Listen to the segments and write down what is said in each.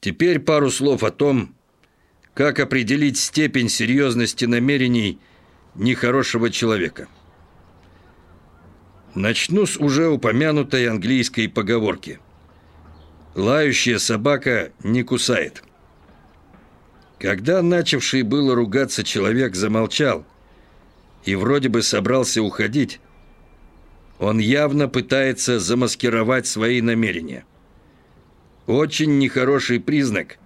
Теперь пару слов о том, как определить степень серьезности намерений нехорошего человека. Начну с уже упомянутой английской поговорки. Лающая собака не кусает. Когда начавший было ругаться человек замолчал и вроде бы собрался уходить, он явно пытается замаскировать свои намерения. Очень нехороший признак.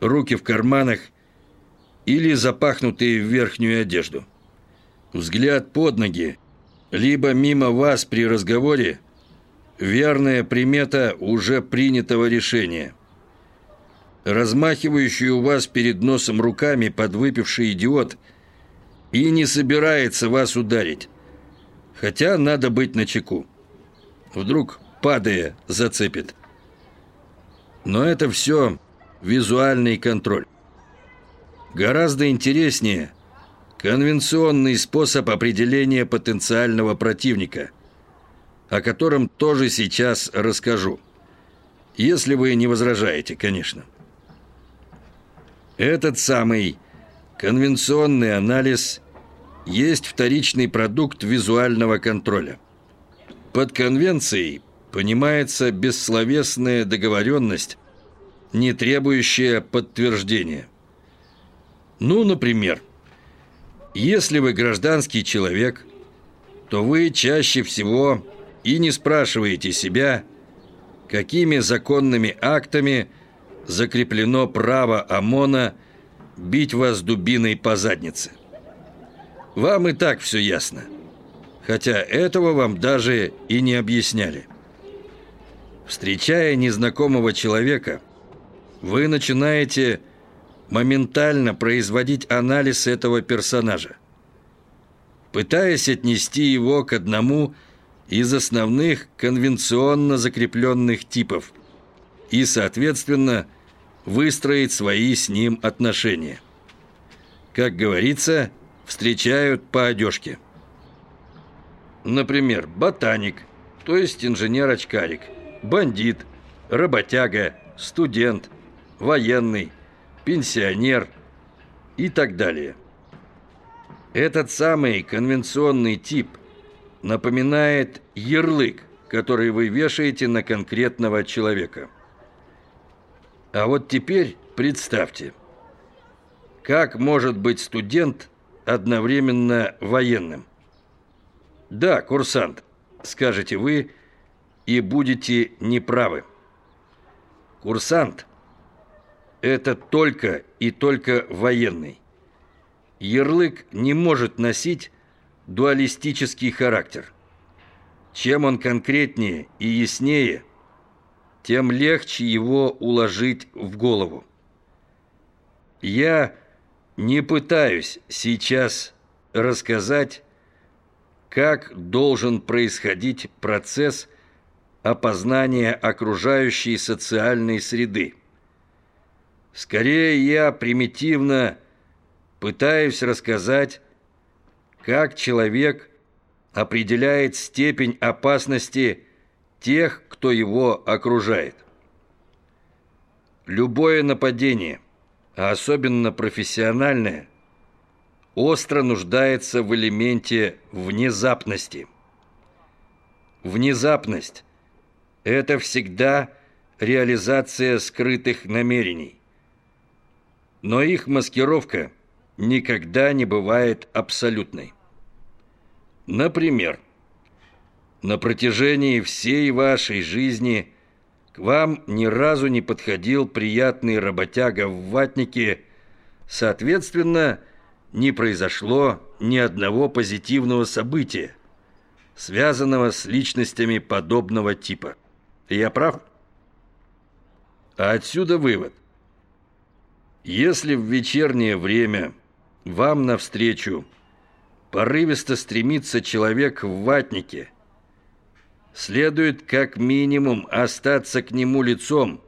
Руки в карманах или запахнутые в верхнюю одежду. Взгляд под ноги, либо мимо вас при разговоре – верная примета уже принятого решения. Размахивающий у вас перед носом руками подвыпивший идиот и не собирается вас ударить. Хотя надо быть начеку. Вдруг, падая, зацепит. Но это все визуальный контроль. Гораздо интереснее конвенционный способ определения потенциального противника, о котором тоже сейчас расскажу. Если вы не возражаете, конечно. Этот самый конвенционный анализ есть вторичный продукт визуального контроля. Под конвенцией понимается бессловесная договоренность, не требующая подтверждения. Ну, например, если вы гражданский человек, то вы чаще всего и не спрашиваете себя, какими законными актами закреплено право ОМОНа бить вас дубиной по заднице. Вам и так все ясно, хотя этого вам даже и не объясняли. Встречая незнакомого человека, вы начинаете моментально производить анализ этого персонажа, пытаясь отнести его к одному из основных конвенционно закрепленных типов и, соответственно, выстроить свои с ним отношения. Как говорится, встречают по одежке. Например, ботаник, то есть инженер-очкарик – бандит, работяга, студент, военный, пенсионер и так далее. Этот самый конвенционный тип напоминает ярлык, который вы вешаете на конкретного человека. А вот теперь представьте, как может быть студент одновременно военным? Да, курсант, скажете вы, и будете неправы. Курсант – это только и только военный. Ярлык не может носить дуалистический характер. Чем он конкретнее и яснее, тем легче его уложить в голову. Я не пытаюсь сейчас рассказать, как должен происходить процесс опознания окружающей социальной среды. Скорее я примитивно пытаюсь рассказать, как человек определяет степень опасности тех, кто его окружает. Любое нападение, а особенно профессиональное, остро нуждается в элементе внезапности. Внезапность это всегда реализация скрытых намерений. Но их маскировка никогда не бывает абсолютной. Например, на протяжении всей вашей жизни к вам ни разу не подходил приятный работяга в ватнике, соответственно, не произошло ни одного позитивного события, связанного с личностями подобного типа. Я прав? А отсюда вывод. Если в вечернее время вам навстречу порывисто стремится человек в ватнике, следует как минимум остаться к нему лицом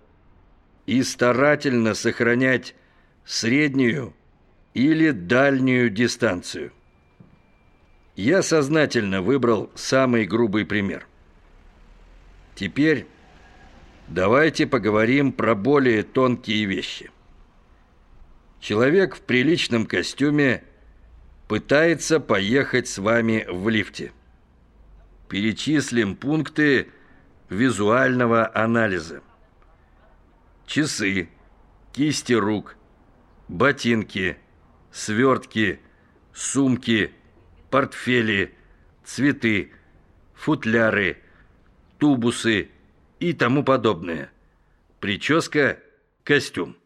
и старательно сохранять среднюю или дальнюю дистанцию. Я сознательно выбрал самый грубый пример. Теперь Давайте поговорим про более тонкие вещи. Человек в приличном костюме пытается поехать с вами в лифте. Перечислим пункты визуального анализа. Часы, кисти рук, ботинки, свертки, сумки, портфели, цветы, футляры, тубусы и тому подобное. Прическа, костюм.